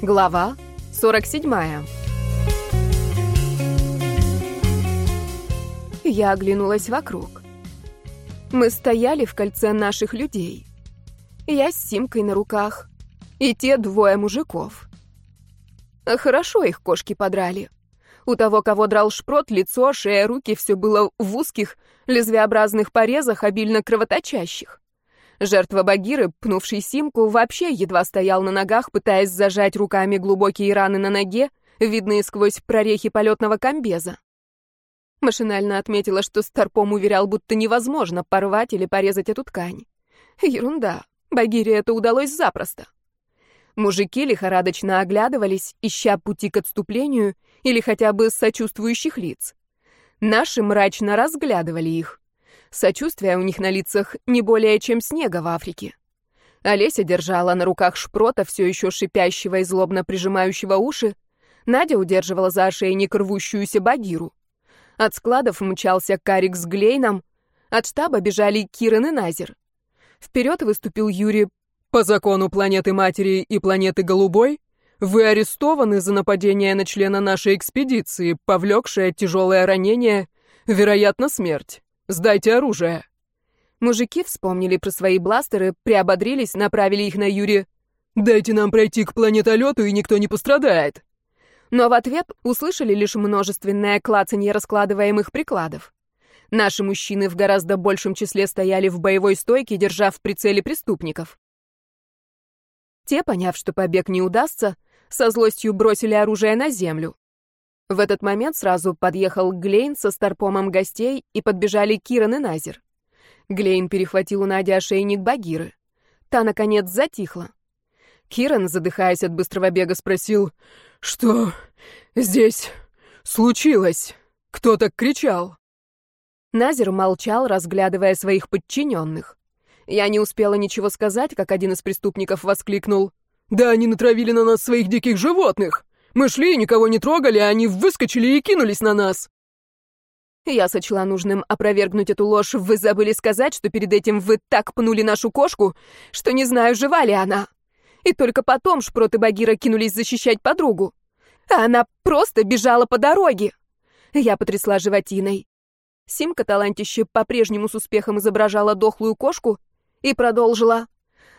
Глава 47. Я оглянулась вокруг. Мы стояли в кольце наших людей. Я с Симкой на руках. И те двое мужиков. Хорошо их кошки подрали. У того, кого драл шпрот, лицо, шея, руки — все было в узких, лезвеобразных порезах, обильно кровоточащих. Жертва Багиры, пнувший Симку, вообще едва стоял на ногах, пытаясь зажать руками глубокие раны на ноге, видные сквозь прорехи полетного комбеза. Машинально отметила, что Старпом уверял, будто невозможно порвать или порезать эту ткань. Ерунда. Багире это удалось запросто. Мужики лихорадочно оглядывались, ища пути к отступлению или хотя бы сочувствующих лиц. Наши мрачно разглядывали их. Сочувствие у них на лицах не более, чем снега в Африке. Олеся держала на руках шпрота, все еще шипящего и злобно прижимающего уши. Надя удерживала за ошейник рвущуюся Багиру. От складов мчался Карик с Глейном, от штаба бежали Кирен и Назер. Вперед выступил Юрий. «По закону планеты Матери и планеты Голубой вы арестованы за нападение на члена нашей экспедиции, повлекшее тяжелое ранение, вероятно, смерть. Сдайте оружие!» Мужики вспомнили про свои бластеры, приободрились, направили их на Юри. «Дайте нам пройти к планетолету, и никто не пострадает!» Но в ответ услышали лишь множественное клацанье раскладываемых прикладов. Наши мужчины в гораздо большем числе стояли в боевой стойке, держа в прицеле преступников. Те, поняв, что побег не удастся, со злостью бросили оружие на землю. В этот момент сразу подъехал Глейн со старпомом гостей и подбежали Киран и Назер. Глейн перехватил у Нади ошейник Багиры. Та, наконец, затихла. Киран, задыхаясь от быстрого бега, спросил, «Что здесь случилось? Кто так кричал?» Назер молчал, разглядывая своих подчиненных. Я не успела ничего сказать, как один из преступников воскликнул, «Да они натравили на нас своих диких животных!» Мы шли, никого не трогали, а они выскочили и кинулись на нас. Я сочла нужным опровергнуть эту ложь. Вы забыли сказать, что перед этим вы так пнули нашу кошку, что не знаю, жива ли она. И только потом Шпрот и Багира кинулись защищать подругу. А она просто бежала по дороге. Я потрясла животиной. Симка талантище по-прежнему с успехом изображала дохлую кошку и продолжила.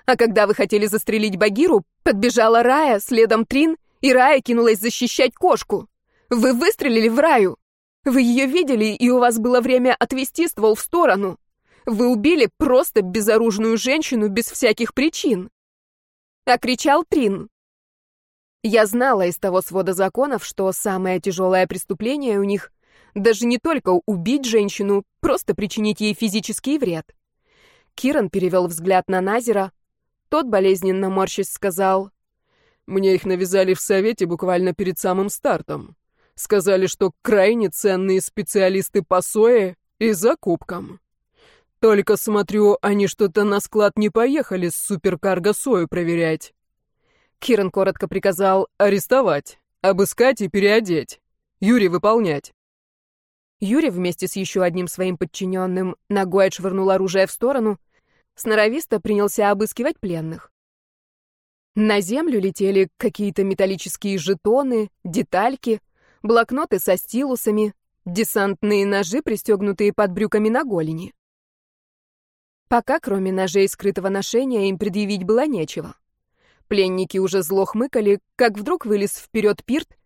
А когда вы хотели застрелить Багиру, подбежала Рая, следом Трин — и Рая кинулась защищать кошку. Вы выстрелили в Раю. Вы ее видели, и у вас было время отвести ствол в сторону. Вы убили просто безоружную женщину без всяких причин. А кричал Трин. Я знала из того свода законов, что самое тяжелое преступление у них даже не только убить женщину, просто причинить ей физический вред. Киран перевел взгляд на Назера. Тот болезненно морщись сказал, мне их навязали в совете буквально перед самым стартом. Сказали, что крайне ценные специалисты по сое и закупкам. Только смотрю, они что-то на склад не поехали с суперкарго сою проверять. Киран коротко приказал арестовать, обыскать и переодеть. Юрий выполнять. Юрий вместе с еще одним своим подчиненным ногой отшвырнул оружие в сторону, сноровисто принялся обыскивать пленных. На землю летели какие-то металлические жетоны, детальки, блокноты со стилусами, десантные ножи, пристегнутые под брюками на голени. Пока, кроме ножей скрытого ношения, им предъявить было нечего. Пленники уже зло хмыкали, как вдруг вылез вперед Пирт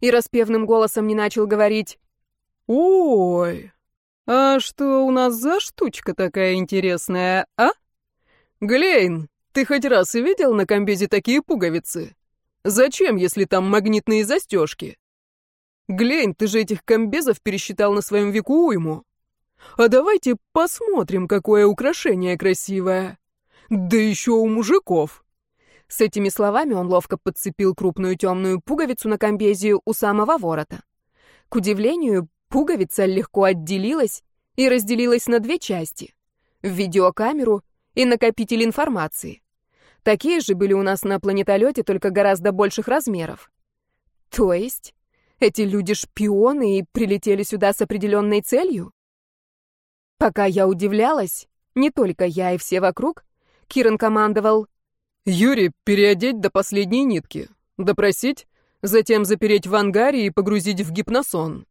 и распевным голосом не начал говорить «Ой, а что у нас за штучка такая интересная, а? Глейн, ты хоть раз видел на комбезе такие пуговицы? Зачем, если там магнитные застежки? Глянь, ты же этих комбезов пересчитал на своем веку уйму. А давайте посмотрим, какое украшение красивое. Да еще у мужиков. С этими словами он ловко подцепил крупную темную пуговицу на комбезе у самого ворота. К удивлению, пуговица легко отделилась и разделилась на две части — в видеокамеру и накопитель информации. Такие же были у нас на планетолете, только гораздо больших размеров. То есть эти люди шпионы и прилетели сюда с определенной целью? Пока я удивлялась, не только я и все вокруг, Киран командовал. «Юрий, переодеть до последней нитки. допросить, затем запереть в ангаре и погрузить в гипносон.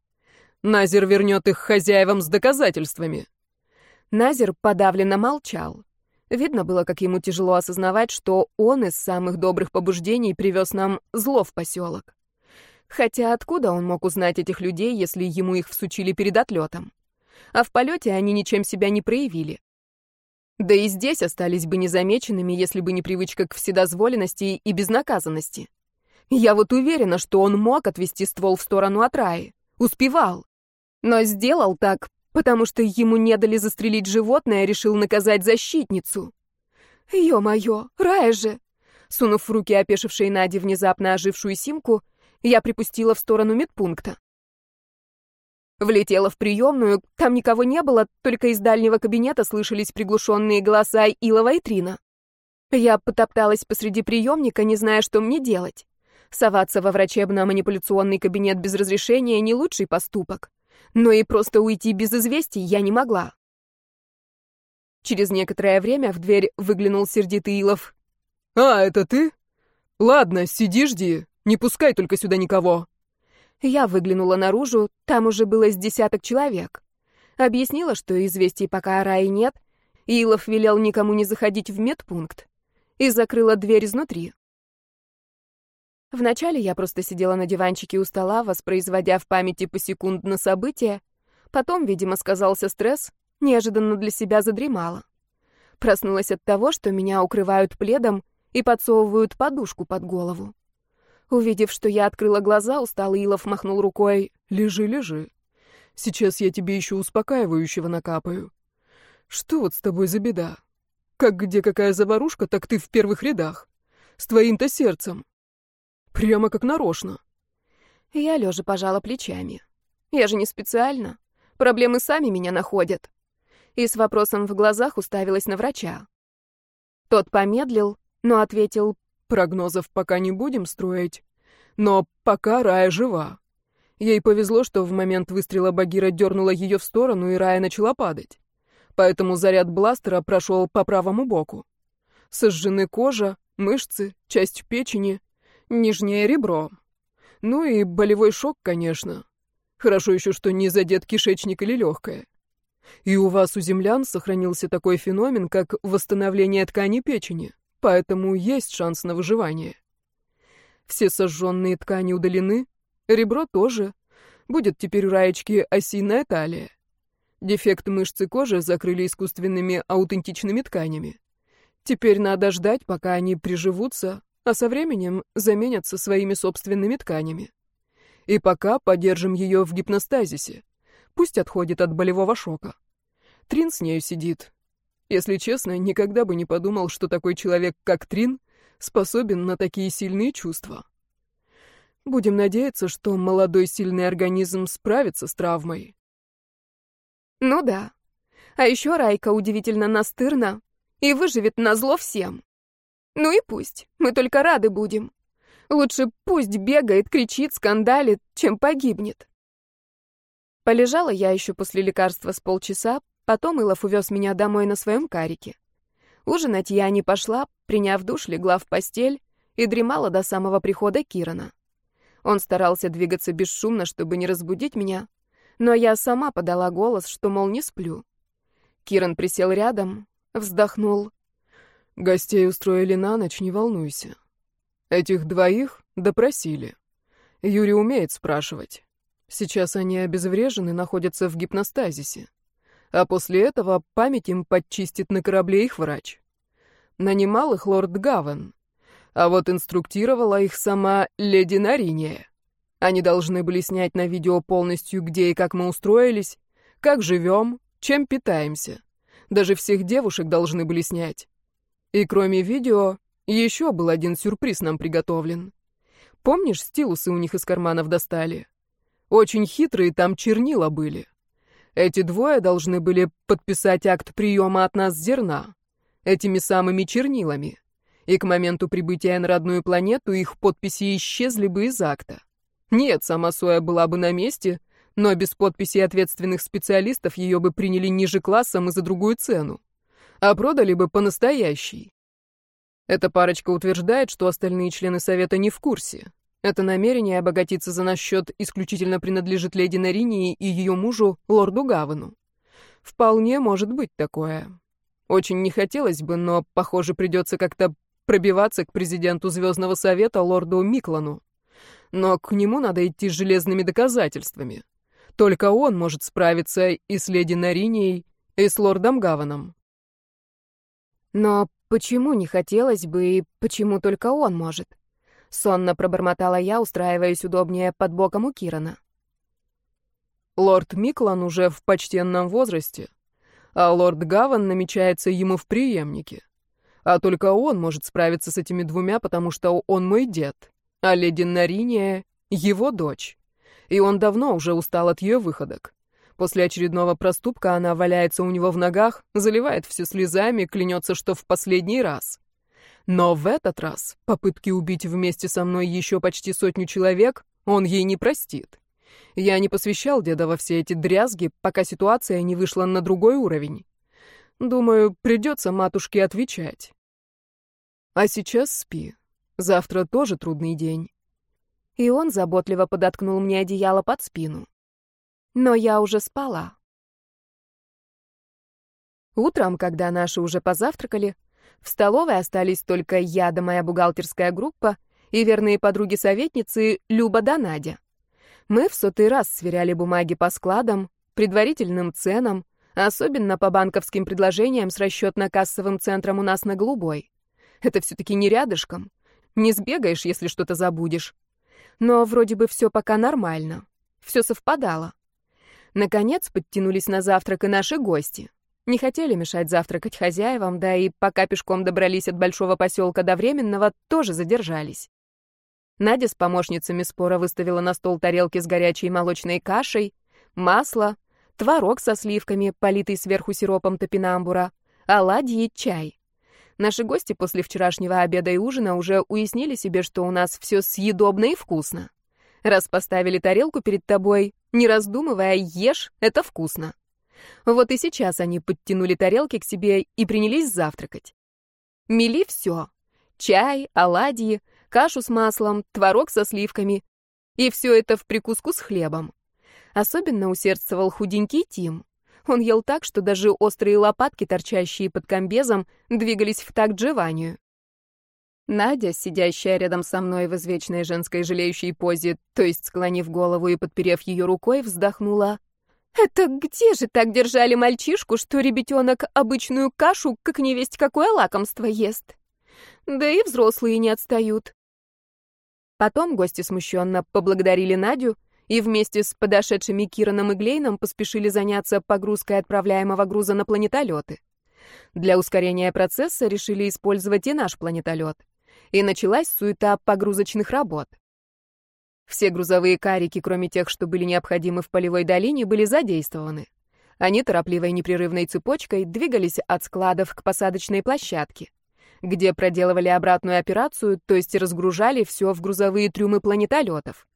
Назер вернет их хозяевам с доказательствами. Назер подавленно молчал. Видно было, как ему тяжело осознавать, что он из самых добрых побуждений привез нам зло в поселок. Хотя откуда он мог узнать этих людей, если ему их всучили перед отлетом? А в полете они ничем себя не проявили. Да и здесь остались бы незамеченными, если бы не привычка к вседозволенности и безнаказанности. Я вот уверена, что он мог отвести ствол в сторону от Раи. Успевал. Но сделал так, потому что ему не дали застрелить животное, решил наказать защитницу. Ё-моё, Рая же! Сунув в руки опешившей Наде внезапно ожившую симку, я припустила в сторону медпункта. Влетела в приемную, там никого не было, только из дальнего кабинета слышались приглушенные голоса Илова и Трина. Я потопталась посреди приемника, не зная, что мне делать. Соваться во врачебно-манипуляционный кабинет без разрешения — не лучший поступок. Но и просто уйти без известий я не могла. Через некоторое время в дверь выглянул сердитый Илов. «А, это ты? Ладно, сиди, жди. Не пускай только сюда никого». Я выглянула наружу, там уже было с десяток человек. Объяснила, что известий пока о Рае нет, Илов велел никому не заходить в медпункт и закрыла дверь изнутри. Вначале я просто сидела на диванчике у стола, воспроизводя в памяти посекундно события. Потом, видимо, сказался стресс, неожиданно для себя задремала. Проснулась от того, что меня укрывают пледом и подсовывают подушку под голову. Увидев, что я открыла глаза, усталый Илов махнул рукой. «Лежи, лежи. Сейчас я тебе еще успокаивающего накапаю. Что вот с тобой за беда? Как где какая заварушка, так ты в первых рядах. С твоим-то сердцем. Прямо как нарочно». Я лежа пожала плечами. Я же не специально. Проблемы сами меня находят. И с вопросом в глазах уставилась на врача. Тот помедлил, но ответил Прогнозов пока не будем строить. Но пока Рая жива. Ей повезло, что в момент выстрела Багира дернула ее в сторону, и Рая начала падать. Поэтому заряд бластера прошел по правому боку. Сожжены кожа, мышцы, часть печени, нижнее ребро. Ну и болевой шок, конечно. Хорошо еще, что не задет кишечник или легкое. И у вас, у землян, сохранился такой феномен, как восстановление ткани печени поэтому есть шанс на выживание. Все сожженные ткани удалены, ребро тоже. Будет теперь у Раечки осиная талия. Дефект мышцы кожи закрыли искусственными аутентичными тканями. Теперь надо ждать, пока они приживутся, а со временем заменятся своими собственными тканями. И пока поддержим ее в гипностазисе. Пусть отходит от болевого шока. Трин с нею сидит, если честно, никогда бы не подумал, что такой человек, как Трин, способен на такие сильные чувства. Будем надеяться, что молодой сильный организм справится с травмой. Ну да. А еще Райка удивительно настырна и выживет на зло всем. Ну и пусть, мы только рады будем. Лучше пусть бегает, кричит, скандалит, чем погибнет. Полежала я еще после лекарства с полчаса, Потом Илов увез меня домой на своем карике. Ужинать я не пошла, приняв душ, легла в постель и дремала до самого прихода Кирана. Он старался двигаться бесшумно, чтобы не разбудить меня, но я сама подала голос, что, мол, не сплю. Киран присел рядом, вздохнул. «Гостей устроили на ночь, не волнуйся. Этих двоих допросили. Юрий умеет спрашивать. Сейчас они обезврежены, находятся в гипностазисе а после этого память им подчистит на корабле их врач. Нанимал их лорд Гавен, а вот инструктировала их сама леди Нариния. Они должны были снять на видео полностью, где и как мы устроились, как живем, чем питаемся. Даже всех девушек должны были снять. И кроме видео, еще был один сюрприз нам приготовлен. Помнишь, стилусы у них из карманов достали? Очень хитрые там чернила были. Эти двое должны были подписать акт приема от нас зерна этими самыми чернилами. И к моменту прибытия на родную планету их подписи исчезли бы из акта. Нет, сама Соя была бы на месте, но без подписи ответственных специалистов ее бы приняли ниже классом и за другую цену. А продали бы по настоящей. Эта парочка утверждает, что остальные члены совета не в курсе. Это намерение обогатиться за наш счет исключительно принадлежит леди Наринии и ее мужу, лорду Гавану. Вполне может быть такое. Очень не хотелось бы, но, похоже, придется как-то пробиваться к президенту Звездного Совета, лорду Миклану. Но к нему надо идти с железными доказательствами. Только он может справиться и с леди Наринией, и с лордом Гаваном. Но почему не хотелось бы, и почему только он может? Сонно пробормотала я, устраиваясь удобнее под боком у Кирана. Лорд Миклан уже в почтенном возрасте, а лорд Гаван намечается ему в преемнике. А только он может справиться с этими двумя, потому что он мой дед, а леди Нариния — его дочь. И он давно уже устал от ее выходок. После очередного проступка она валяется у него в ногах, заливает все слезами, клянется, что в последний раз. Но в этот раз попытки убить вместе со мной еще почти сотню человек он ей не простит. Я не посвящал деда во все эти дрязги, пока ситуация не вышла на другой уровень. Думаю, придется матушке отвечать. А сейчас спи. Завтра тоже трудный день. И он заботливо подоткнул мне одеяло под спину. Но я уже спала. Утром, когда наши уже позавтракали, в столовой остались только я да моя бухгалтерская группа и верные подруги-советницы Люба да Надя. Мы в сотый раз сверяли бумаги по складам, предварительным ценам, особенно по банковским предложениям с расчетно-кассовым центром у нас на Голубой. Это все-таки не рядышком. Не сбегаешь, если что-то забудешь. Но вроде бы все пока нормально. Все совпадало. Наконец подтянулись на завтрак и наши гости. Не хотели мешать завтракать хозяевам, да и пока пешком добрались от большого поселка до Временного, тоже задержались. Надя с помощницами спора выставила на стол тарелки с горячей молочной кашей, масло, творог со сливками, политый сверху сиропом топинамбура, оладьи и чай. Наши гости после вчерашнего обеда и ужина уже уяснили себе, что у нас все съедобно и вкусно. Раз поставили тарелку перед тобой, не раздумывая, ешь, это вкусно. Вот и сейчас они подтянули тарелки к себе и принялись завтракать. Мели все. Чай, оладьи, кашу с маслом, творог со сливками. И все это в прикуску с хлебом. Особенно усердствовал худенький Тим. Он ел так, что даже острые лопатки, торчащие под комбезом, двигались в такт жеванию. Надя, сидящая рядом со мной в извечной женской жалеющей позе, то есть склонив голову и подперев ее рукой, вздохнула. «Это где же так держали мальчишку, что ребятенок обычную кашу, как невесть какое лакомство, ест? Да и взрослые не отстают». Потом гости смущенно поблагодарили Надю и вместе с подошедшими Кираном и Глейном поспешили заняться погрузкой отправляемого груза на планетолеты. Для ускорения процесса решили использовать и наш планетолет. И началась суета погрузочных работ. Все грузовые карики, кроме тех, что были необходимы в полевой долине, были задействованы. Они торопливой непрерывной цепочкой двигались от складов к посадочной площадке где проделывали обратную операцию, то есть разгружали все в грузовые трюмы планетолетов.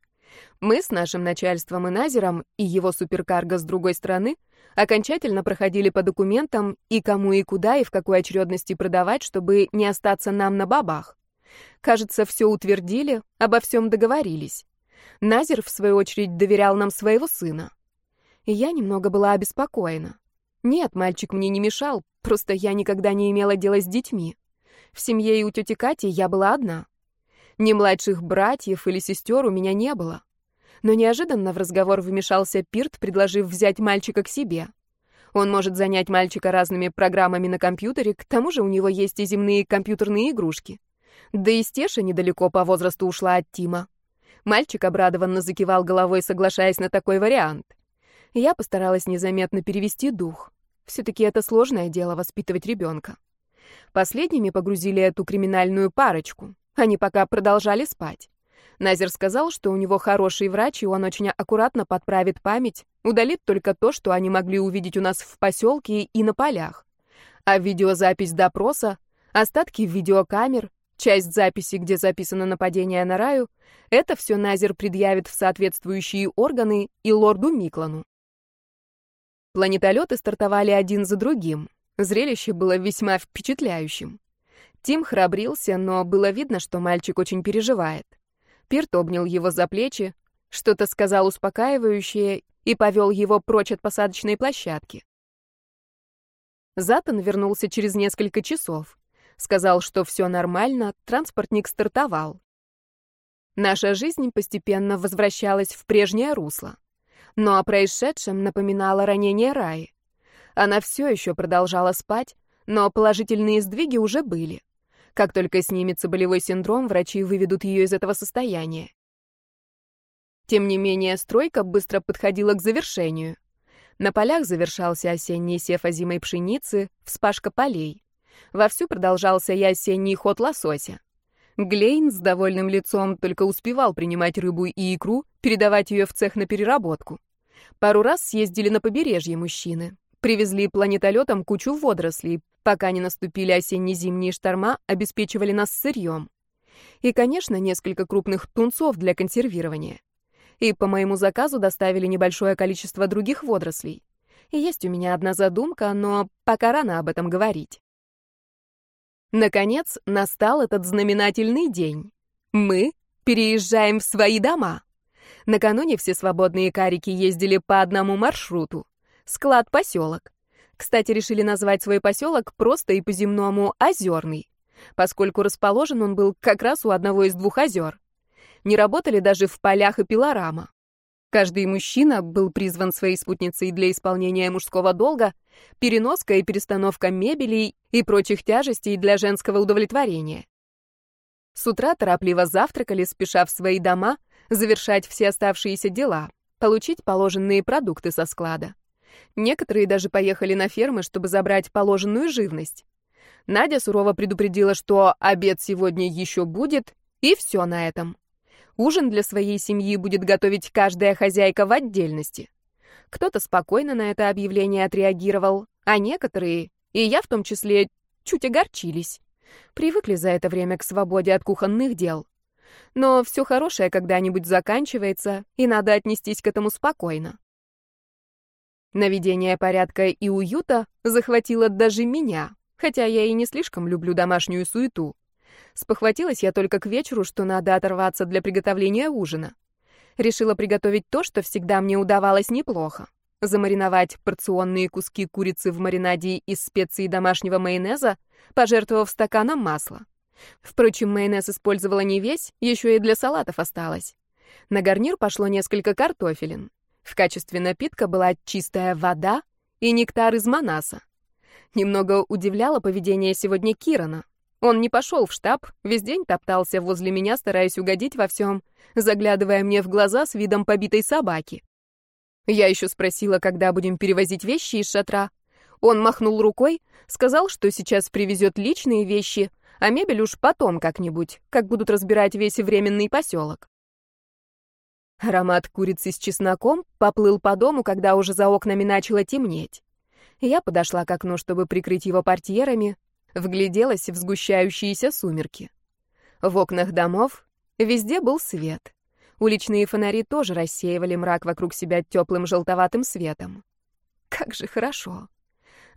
Мы с нашим начальством и Назером и его суперкарго с другой стороны окончательно проходили по документам и кому и куда и в какой очередности продавать, чтобы не остаться нам на бабах. Кажется, все утвердили, обо всем договорились. Назер, в свою очередь, доверял нам своего сына. Я немного была обеспокоена. Нет, мальчик мне не мешал, просто я никогда не имела дела с детьми. В семье и у тети Кати я была одна. Ни младших братьев или сестер у меня не было. Но неожиданно в разговор вмешался Пирт, предложив взять мальчика к себе. Он может занять мальчика разными программами на компьютере, к тому же у него есть и земные компьютерные игрушки. Да и Стеша недалеко по возрасту ушла от Тима. Мальчик обрадованно закивал головой, соглашаясь на такой вариант. Я постаралась незаметно перевести дух. Все-таки это сложное дело воспитывать ребенка. Последними погрузили эту криминальную парочку. Они пока продолжали спать. Назер сказал, что у него хороший врач, и он очень аккуратно подправит память, удалит только то, что они могли увидеть у нас в поселке и на полях. А видеозапись допроса, остатки видеокамер, часть записи, где записано нападение на Раю, это все Назер предъявит в соответствующие органы и лорду Миклану. Планетолеты стартовали один за другим. Зрелище было весьма впечатляющим. Тим храбрился, но было видно, что мальчик очень переживает. Пирт обнял его за плечи, что-то сказал успокаивающее и повел его прочь от посадочной площадки. Затон вернулся через несколько часов. Сказал, что все нормально, транспортник стартовал. Наша жизнь постепенно возвращалась в прежнее русло. Но о происшедшем напоминало ранение Раи. Она все еще продолжала спать, но положительные сдвиги уже были. Как только снимется болевой синдром, врачи выведут ее из этого состояния. Тем не менее, стройка быстро подходила к завершению. На полях завершался осенний сев озимой пшеницы, вспашка полей. Вовсю продолжался и осенний ход лосося. Глейн с довольным лицом только успевал принимать рыбу и икру, передавать ее в цех на переработку. Пару раз съездили на побережье мужчины. Привезли планетолетом кучу водорослей, пока не наступили осенне-зимние шторма, обеспечивали нас сырьем. И, конечно, несколько крупных тунцов для консервирования и по моему заказу доставили небольшое количество других водорослей. Есть у меня одна задумка, но пока рано об этом говорить. Наконец, настал этот знаменательный день. Мы переезжаем в свои дома. Накануне все свободные карики ездили по одному маршруту. Склад-поселок. Кстати, решили назвать свой поселок просто и по-земному Озерный, поскольку расположен он был как раз у одного из двух озер не работали даже в полях и пилорама. Каждый мужчина был призван своей спутницей для исполнения мужского долга, переноска и перестановка мебели и прочих тяжестей для женского удовлетворения. С утра торопливо завтракали, спеша в свои дома, завершать все оставшиеся дела, получить положенные продукты со склада. Некоторые даже поехали на фермы, чтобы забрать положенную живность. Надя сурово предупредила, что обед сегодня еще будет, и все на этом. Ужин для своей семьи будет готовить каждая хозяйка в отдельности. Кто-то спокойно на это объявление отреагировал, а некоторые, и я в том числе, чуть огорчились. Привыкли за это время к свободе от кухонных дел. Но все хорошее когда-нибудь заканчивается, и надо отнестись к этому спокойно. Наведение порядка и уюта захватило даже меня, хотя я и не слишком люблю домашнюю суету. Спохватилась я только к вечеру, что надо оторваться для приготовления ужина. Решила приготовить то, что всегда мне удавалось неплохо. Замариновать порционные куски курицы в маринаде из специй домашнего майонеза, пожертвовав стаканом масла. Впрочем, майонез использовала не весь, еще и для салатов осталось. На гарнир пошло несколько картофелин. В качестве напитка была чистая вода и нектар из манаса. Немного удивляло поведение сегодня Кирана. Он не пошел в штаб, весь день топтался возле меня, стараясь угодить во всем, заглядывая мне в глаза с видом побитой собаки. Я еще спросила, когда будем перевозить вещи из шатра. Он махнул рукой, сказал, что сейчас привезет личные вещи, а мебель уж потом как-нибудь, как будут разбирать весь временный поселок. Аромат курицы с чесноком поплыл по дому, когда уже за окнами начало темнеть. Я подошла к окну, чтобы прикрыть его портьерами, вгляделась в сгущающиеся сумерки. В окнах домов везде был свет. Уличные фонари тоже рассеивали мрак вокруг себя теплым желтоватым светом. Как же хорошо.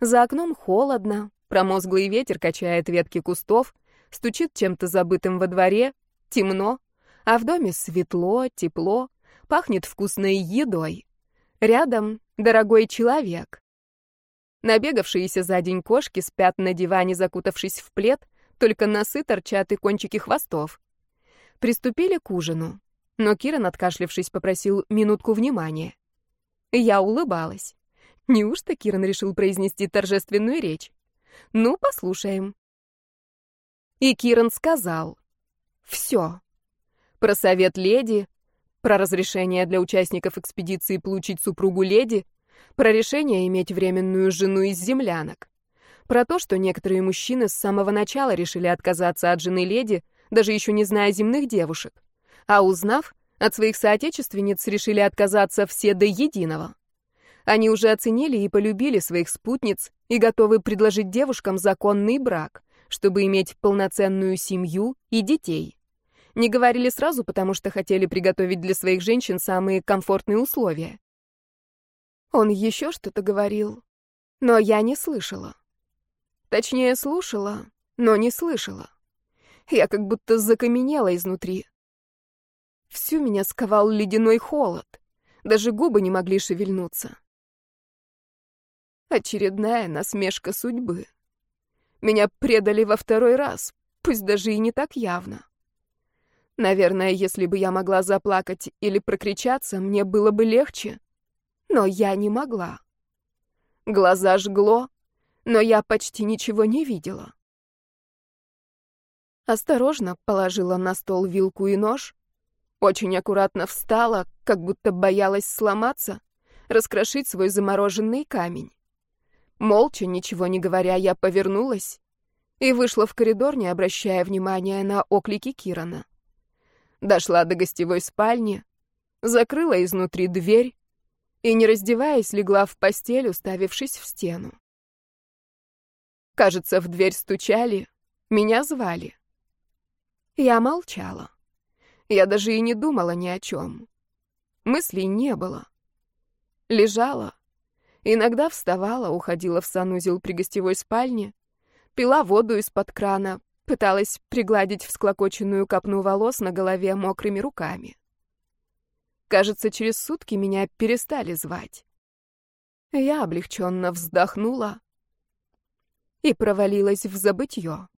За окном холодно, промозглый ветер качает ветки кустов, стучит чем-то забытым во дворе, темно, а в доме светло, тепло, пахнет вкусной едой. Рядом дорогой человек. Набегавшиеся за день кошки спят на диване, закутавшись в плед, только носы торчат и кончики хвостов. Приступили к ужину, но Киран, откашлившись, попросил минутку внимания. Я улыбалась. Неужто Киран решил произнести торжественную речь? Ну, послушаем. И Киран сказал. Все. Про совет леди, про разрешение для участников экспедиции получить супругу леди — про решение иметь временную жену из землянок. Про то, что некоторые мужчины с самого начала решили отказаться от жены леди, даже еще не зная земных девушек. А узнав, от своих соотечественниц решили отказаться все до единого. Они уже оценили и полюбили своих спутниц и готовы предложить девушкам законный брак, чтобы иметь полноценную семью и детей. Не говорили сразу, потому что хотели приготовить для своих женщин самые комфортные условия. Он еще что-то говорил, но я не слышала. Точнее, слушала, но не слышала. Я как будто закаменела изнутри. Всю меня сковал ледяной холод. Даже губы не могли шевельнуться. Очередная насмешка судьбы. Меня предали во второй раз, пусть даже и не так явно. Наверное, если бы я могла заплакать или прокричаться, мне было бы легче. Но я не могла. Глаза жгло, но я почти ничего не видела. Осторожно положила на стол вилку и нож, очень аккуратно встала, как будто боялась сломаться, раскрошить свой замороженный камень. Молча, ничего не говоря, я повернулась и вышла в коридор, не обращая внимания на оклики Кирана. Дошла до гостевой спальни, закрыла изнутри дверь и, не раздеваясь, легла в постель, уставившись в стену. Кажется, в дверь стучали, меня звали. Я молчала. Я даже и не думала ни о чем. Мыслей не было. Лежала, Иногда вставала, уходила в санузел при гостевой спальне, пила воду из-под крана, пыталась пригладить всклокоченную копну волос на голове мокрыми руками. Кажется, через сутки меня перестали звать. Я облегченно вздохнула и провалилась в забытье.